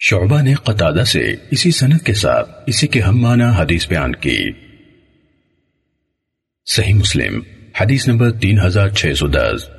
شعبہ نے قطادہ سے اسی سند کے ساتھ اسی کے ہم معنی حدیث بیان کی۔ صحیح مسلم، حدیث نمبر تین ہزار چھ سو دس۔